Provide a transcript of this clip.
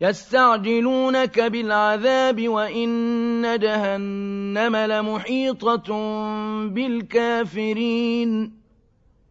يستعجلونك بالعذاب وإن جهنم لمحيطة بالكافرين.